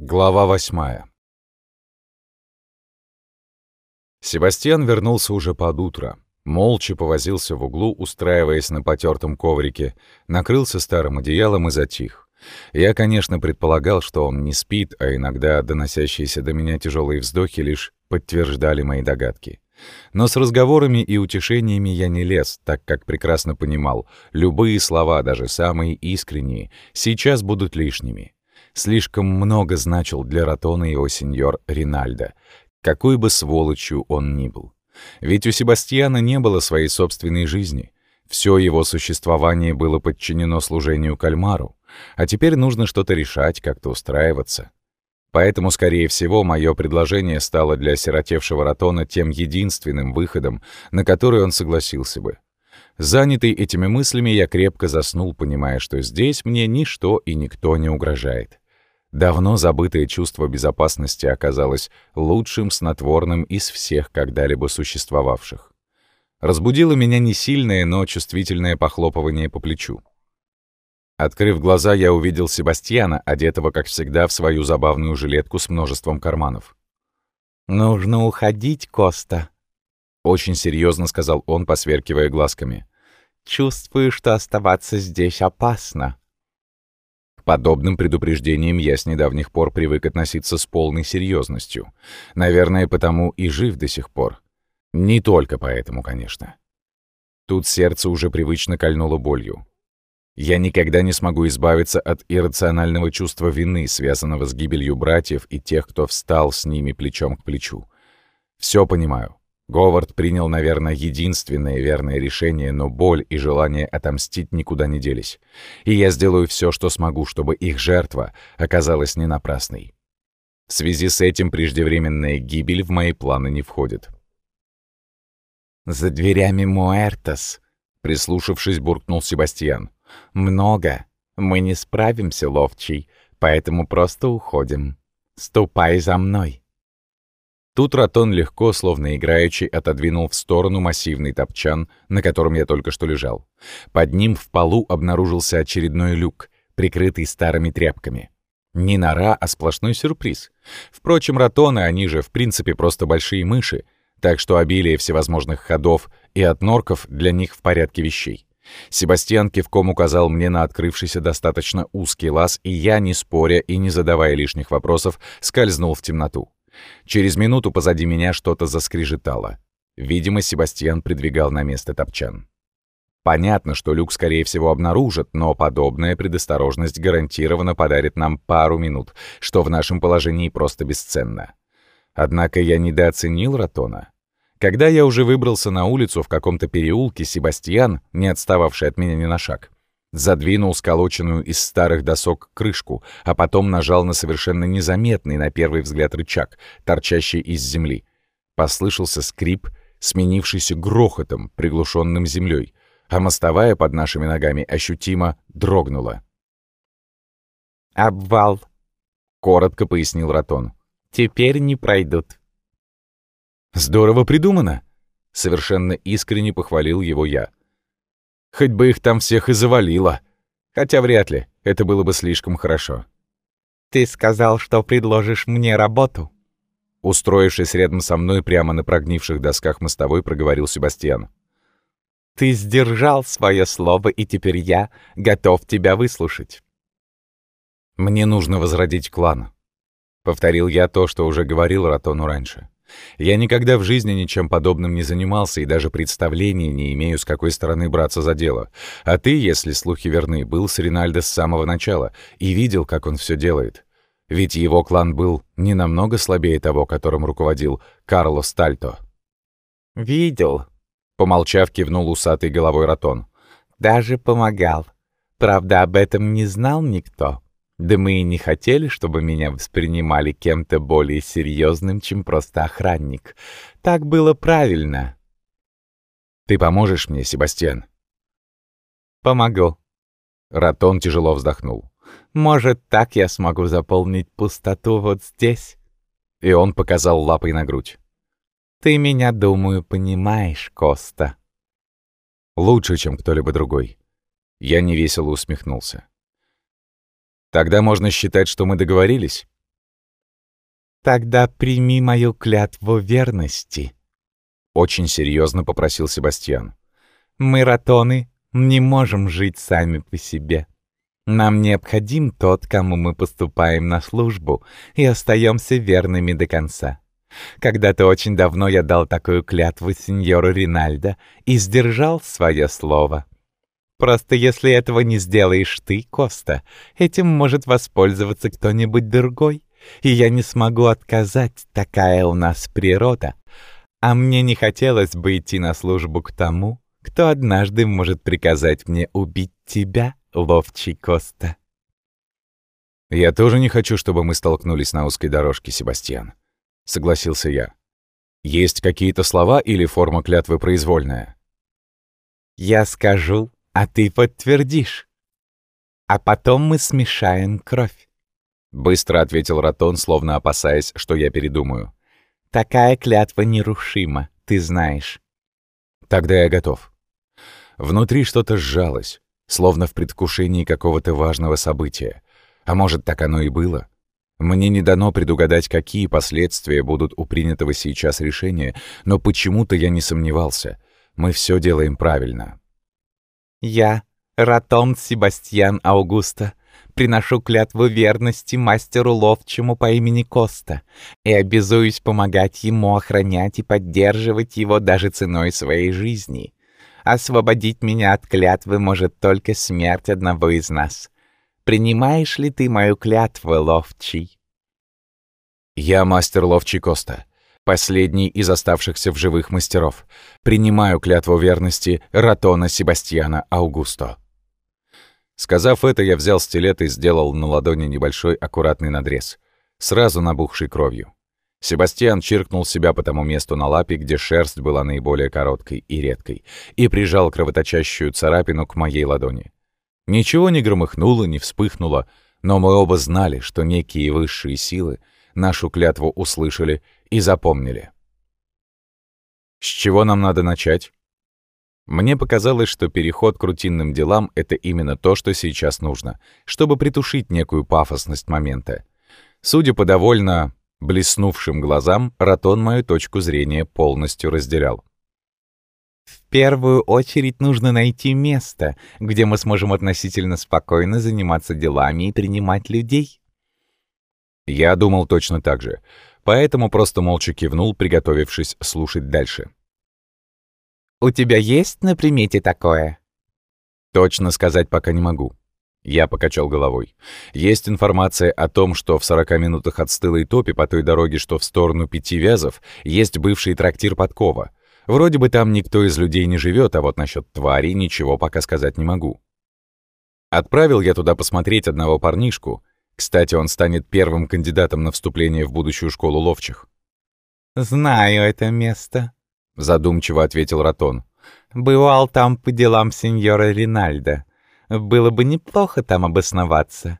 Глава восьмая. Себастьян вернулся уже под утро. Молча повозился в углу, устраиваясь на потертом коврике, накрылся старым одеялом и затих. Я, конечно, предполагал, что он не спит, а иногда доносящиеся до меня тяжелые вздохи лишь подтверждали мои догадки. Но с разговорами и утешениями я не лез, так как прекрасно понимал, любые слова, даже самые искренние, сейчас будут лишними. Слишком много значил для Ратона его сеньор Ринальдо, какой бы сволочью он ни был. Ведь у Себастьяна не было своей собственной жизни. Все его существование было подчинено служению кальмару, а теперь нужно что-то решать, как-то устраиваться. Поэтому, скорее всего, мое предложение стало для сиротевшего Ратона тем единственным выходом, на который он согласился бы. Занятый этими мыслями, я крепко заснул, понимая, что здесь мне ничто и никто не угрожает. Давно забытое чувство безопасности оказалось лучшим снотворным из всех когда-либо существовавших. Разбудило меня не сильное, но чувствительное похлопывание по плечу. Открыв глаза, я увидел Себастьяна, одетого, как всегда, в свою забавную жилетку с множеством карманов. «Нужно уходить, Коста», — очень серьезно сказал он, посверкивая глазками. «Чувствую, что оставаться здесь опасно» подобным предупреждениям я с недавних пор привык относиться с полной серьезностью. Наверное, потому и жив до сих пор. Не только поэтому, конечно. Тут сердце уже привычно кольнуло болью. Я никогда не смогу избавиться от иррационального чувства вины, связанного с гибелью братьев и тех, кто встал с ними плечом к плечу. Все понимаю. Говард принял, наверное, единственное верное решение, но боль и желание отомстить никуда не делись. И я сделаю все, что смогу, чтобы их жертва оказалась не напрасной. В связи с этим преждевременная гибель в мои планы не входит. «За дверями Муэртос», — прислушавшись, буркнул Себастьян. «Много. Мы не справимся, ловчий, поэтому просто уходим. Ступай за мной». Тут Ратон легко, словно играючи, отодвинул в сторону массивный топчан, на котором я только что лежал. Под ним в полу обнаружился очередной люк, прикрытый старыми тряпками. Не нора, а сплошной сюрприз. Впрочем, ратоны, они же, в принципе, просто большие мыши, так что обилие всевозможных ходов и отнорков для них в порядке вещей. Себастьян кивком указал мне на открывшийся достаточно узкий лаз, и я, не споря и не задавая лишних вопросов, скользнул в темноту. Через минуту позади меня что-то заскрежетало. Видимо, Себастьян придвигал на место топчан. Понятно, что люк, скорее всего, обнаружит, но подобная предосторожность гарантированно подарит нам пару минут, что в нашем положении просто бесценно. Однако я недооценил Ратона. Когда я уже выбрался на улицу в каком-то переулке, Себастьян, не отстававший от меня ни на шаг, Задвинул сколоченную из старых досок крышку, а потом нажал на совершенно незаметный на первый взгляд рычаг, торчащий из земли. Послышался скрип, сменившийся грохотом, приглушенным землей, а мостовая под нашими ногами ощутимо дрогнула. «Обвал», — коротко пояснил Ратон. «Теперь не пройдут». «Здорово придумано!» — совершенно искренне похвалил его я. Хоть бы их там всех и завалило. Хотя вряд ли, это было бы слишком хорошо. «Ты сказал, что предложишь мне работу?» Устроившись рядом со мной прямо на прогнивших досках мостовой, проговорил Себастьян. «Ты сдержал свое слово, и теперь я готов тебя выслушать». «Мне нужно возродить клан», — повторил я то, что уже говорил Ратону раньше. Я никогда в жизни ничем подобным не занимался и даже представления не имею, с какой стороны браться за дело. А ты, если слухи верны, был с Ринальдо с самого начала и видел, как он все делает. Ведь его клан был не намного слабее того, которым руководил Карло Стальто. «Видел», — помолчав, кивнул усатый головой Ратон. «Даже помогал. Правда, об этом не знал никто». Да мы и не хотели, чтобы меня воспринимали кем-то более серьезным, чем просто охранник. Так было правильно. Ты поможешь мне, Себастьян? Помогу. Ратон тяжело вздохнул. Может, так я смогу заполнить пустоту вот здесь? И он показал лапой на грудь. Ты меня, думаю, понимаешь, Коста. Лучше, чем кто-либо другой. Я невесело усмехнулся. Тогда можно считать, что мы договорились? Тогда прими мою клятву верности. Очень серьезно попросил Себастьян. Мы, ратоны, не можем жить сами по себе. Нам необходим тот, кому мы поступаем на службу, и остаемся верными до конца. Когда-то очень давно я дал такую клятву сеньору Ринальдо и сдержал свое слово. Просто если этого не сделаешь ты, Коста, этим может воспользоваться кто-нибудь другой, и я не смогу отказать, такая у нас природа. А мне не хотелось бы идти на службу к тому, кто однажды может приказать мне убить тебя, ловчий Коста. Я тоже не хочу, чтобы мы столкнулись на узкой дорожке, Себастьян, согласился я. Есть какие-то слова или форма клятвы произвольная? Я скажу, а ты подтвердишь. А потом мы смешаем кровь. Быстро ответил Ратон, словно опасаясь, что я передумаю. Такая клятва нерушима, ты знаешь. Тогда я готов. Внутри что-то сжалось, словно в предвкушении какого-то важного события. А может, так оно и было? Мне не дано предугадать, какие последствия будут у принятого сейчас решения, но почему-то я не сомневался. Мы все делаем правильно. Я, Ратон Себастьян Аугуста, приношу клятву верности мастеру ловчему по имени Коста и обязуюсь помогать ему охранять и поддерживать его даже ценой своей жизни. Освободить меня от клятвы может только смерть одного из нас. Принимаешь ли ты мою клятву, ловчий? Я мастер ловчий Коста последний из оставшихся в живых мастеров. Принимаю клятву верности Ратона Себастьяна Аугусто». Сказав это, я взял стилет и сделал на ладони небольшой аккуратный надрез, сразу набухший кровью. Себастьян чиркнул себя по тому месту на лапе, где шерсть была наиболее короткой и редкой, и прижал кровоточащую царапину к моей ладони. Ничего не громыхнуло, не вспыхнуло, но мы оба знали, что некие высшие силы нашу клятву услышали и запомнили. С чего нам надо начать? Мне показалось, что переход к рутинным делам — это именно то, что сейчас нужно, чтобы притушить некую пафосность момента. Судя по довольно блеснувшим глазам, Ратон мою точку зрения полностью разделял. В первую очередь нужно найти место, где мы сможем относительно спокойно заниматься делами и принимать людей. Я думал точно так же поэтому просто молча кивнул, приготовившись слушать дальше. «У тебя есть на примете такое?» «Точно сказать пока не могу». Я покачал головой. Есть информация о том, что в 40 минутах от стылой топи по той дороге, что в сторону Пяти Вязов, есть бывший трактир Подкова. Вроде бы там никто из людей не живет, а вот насчет твари ничего пока сказать не могу. Отправил я туда посмотреть одного парнишку, кстати, он станет первым кандидатом на вступление в будущую школу ловчих. «Знаю это место», — задумчиво ответил Ратон. «Бывал там по делам сеньора Ринальда. Было бы неплохо там обосноваться.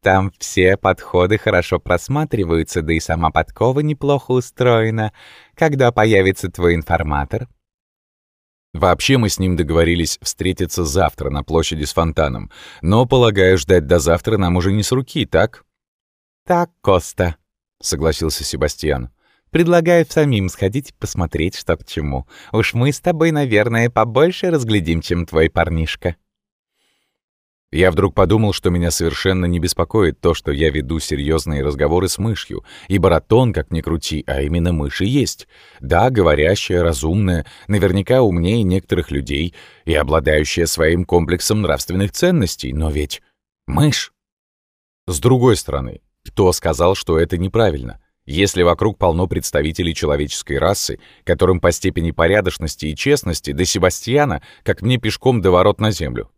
Там все подходы хорошо просматриваются, да и сама подкова неплохо устроена. Когда появится твой информатор, Вообще мы с ним договорились встретиться завтра на площади с фонтаном, но, полагаю, ждать до завтра нам уже не с руки, так? «Так, Коста», — согласился Себастьян. «Предлагаю самим сходить посмотреть, что к чему. Уж мы с тобой, наверное, побольше разглядим, чем твой парнишка». Я вдруг подумал, что меня совершенно не беспокоит то, что я веду серьезные разговоры с мышью, и баратон, как ни крути, а именно мышь и есть. Да, говорящая, разумная, наверняка умнее некоторых людей и обладающая своим комплексом нравственных ценностей, но ведь мышь. С другой стороны, кто сказал, что это неправильно? Если вокруг полно представителей человеческой расы, которым по степени порядочности и честности до Себастьяна, как мне пешком до ворот на землю.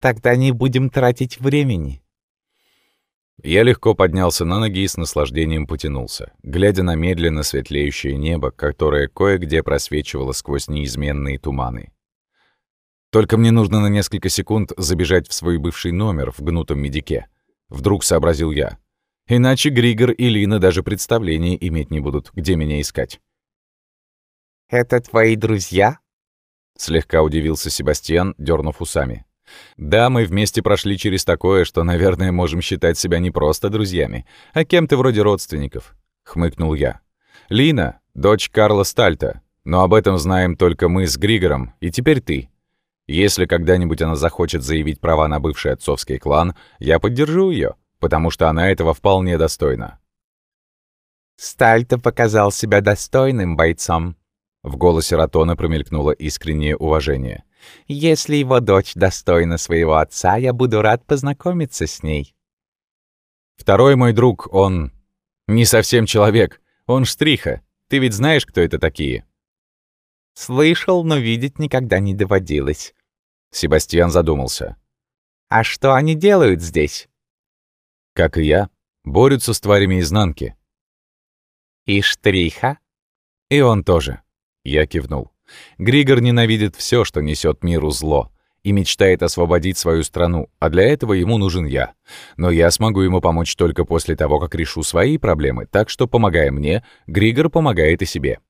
Тогда не будем тратить времени». Я легко поднялся на ноги и с наслаждением потянулся, глядя на медленно светлеющее небо, которое кое-где просвечивало сквозь неизменные туманы. Только мне нужно на несколько секунд забежать в свой бывший номер в гнутом медике. Вдруг сообразил я. Иначе Григор и Лина даже представления иметь не будут, где меня искать. «Это твои друзья?» Слегка удивился Себастьян, дернув усами. Да, мы вместе прошли через такое, что, наверное, можем считать себя не просто друзьями, а кем-то вроде родственников», — хмыкнул я. «Лина — дочь Карла Стальта, но об этом знаем только мы с Григором, и теперь ты. Если когда-нибудь она захочет заявить права на бывший отцовский клан, я поддержу ее, потому что она этого вполне достойна». «Стальта показал себя достойным бойцом», — в голосе Ратона промелькнуло искреннее уважение. Если его дочь достойна своего отца, я буду рад познакомиться с ней. Второй мой друг, он не совсем человек, он штриха. Ты ведь знаешь, кто это такие? Слышал, но видеть никогда не доводилось. Себастьян задумался. А что они делают здесь? Как и я, борются с тварями изнанки. И штриха? И он тоже. Я кивнул. Григор ненавидит все, что несет миру зло, и мечтает освободить свою страну, а для этого ему нужен я. Но я смогу ему помочь только после того, как решу свои проблемы, так что, помогая мне, Григор помогает и себе.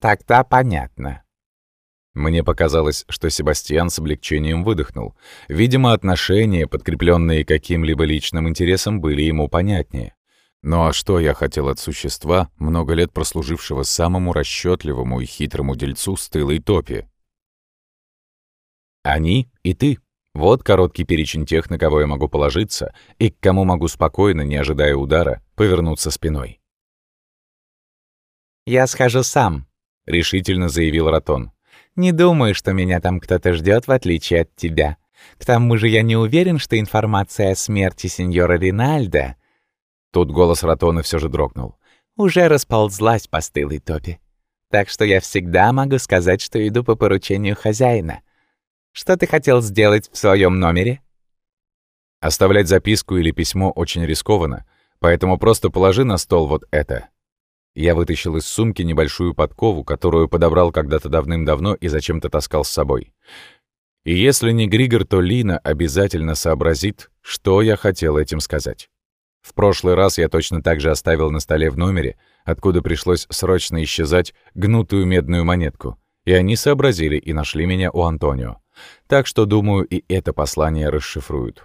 Так-то понятно. Мне показалось, что Себастьян с облегчением выдохнул. Видимо, отношения, подкрепленные каким-либо личным интересом, были ему понятнее. Ну а что я хотел от существа, много лет прослужившего самому расчетливому и хитрому дельцу с тылой топи? Они и ты. Вот короткий перечень тех, на кого я могу положиться, и к кому могу спокойно, не ожидая удара, повернуться спиной. «Я схожу сам», — решительно заявил Ратон. «Не думаю, что меня там кто-то ждет, в отличие от тебя. К тому же я не уверен, что информация о смерти сеньора Ринальда Тут голос Ратона все же дрогнул. «Уже расползлась по топе. Так что я всегда могу сказать, что иду по поручению хозяина. Что ты хотел сделать в своем номере?» Оставлять записку или письмо очень рискованно, поэтому просто положи на стол вот это. Я вытащил из сумки небольшую подкову, которую подобрал когда-то давным-давно и зачем-то таскал с собой. И если не Григор, то Лина обязательно сообразит, что я хотел этим сказать. В прошлый раз я точно так же оставил на столе в номере, откуда пришлось срочно исчезать, гнутую медную монетку. И они сообразили и нашли меня у Антонио. Так что, думаю, и это послание расшифруют.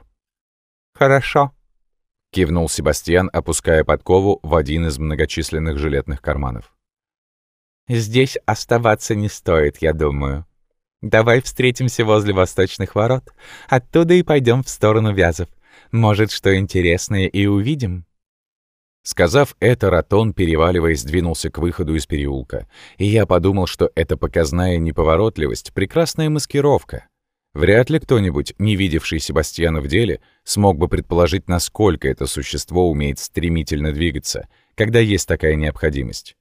«Хорошо», — кивнул Себастьян, опуская подкову в один из многочисленных жилетных карманов. «Здесь оставаться не стоит, я думаю. Давай встретимся возле восточных ворот. Оттуда и пойдем в сторону Вязов. Может, что интересное и увидим». Сказав это, Ратон, переваливаясь, двинулся к выходу из переулка, и я подумал, что эта показная неповоротливость — прекрасная маскировка. Вряд ли кто-нибудь, не видевший Себастьяна в деле, смог бы предположить, насколько это существо умеет стремительно двигаться, когда есть такая необходимость.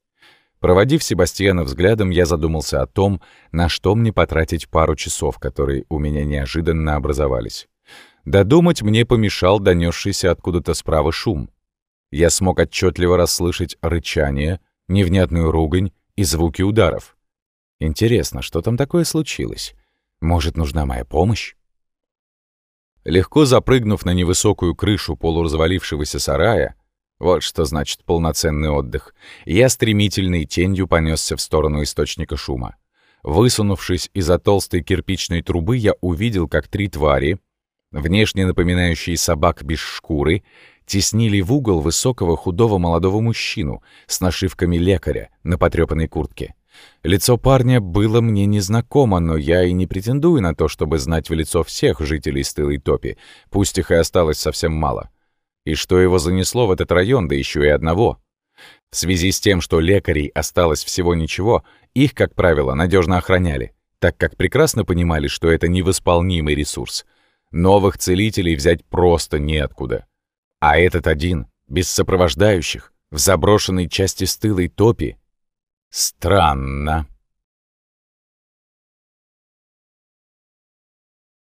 Проводив Себастьяна взглядом, я задумался о том, на что мне потратить пару часов, которые у меня неожиданно образовались. Додумать мне помешал донесшийся откуда-то справа шум. Я смог отчетливо расслышать рычание, невнятную ругань и звуки ударов. Интересно, что там такое случилось? Может, нужна моя помощь? Легко запрыгнув на невысокую крышу полуразвалившегося сарая, вот что значит полноценный отдых, я стремительной тенью понесся в сторону источника шума. Высунувшись из-за толстой кирпичной трубы, я увидел, как три твари, внешне напоминающие собак без шкуры, теснили в угол высокого худого молодого мужчину с нашивками лекаря на потрёпанной куртке. Лицо парня было мне незнакомо, но я и не претендую на то, чтобы знать в лицо всех жителей Стылой Топи, пусть их и осталось совсем мало. И что его занесло в этот район, да еще и одного? В связи с тем, что лекарей осталось всего ничего, их, как правило, надежно охраняли, так как прекрасно понимали, что это невосполнимый ресурс — Новых целителей взять просто неоткуда. А этот один, без сопровождающих, в заброшенной части стылой топи. Странно.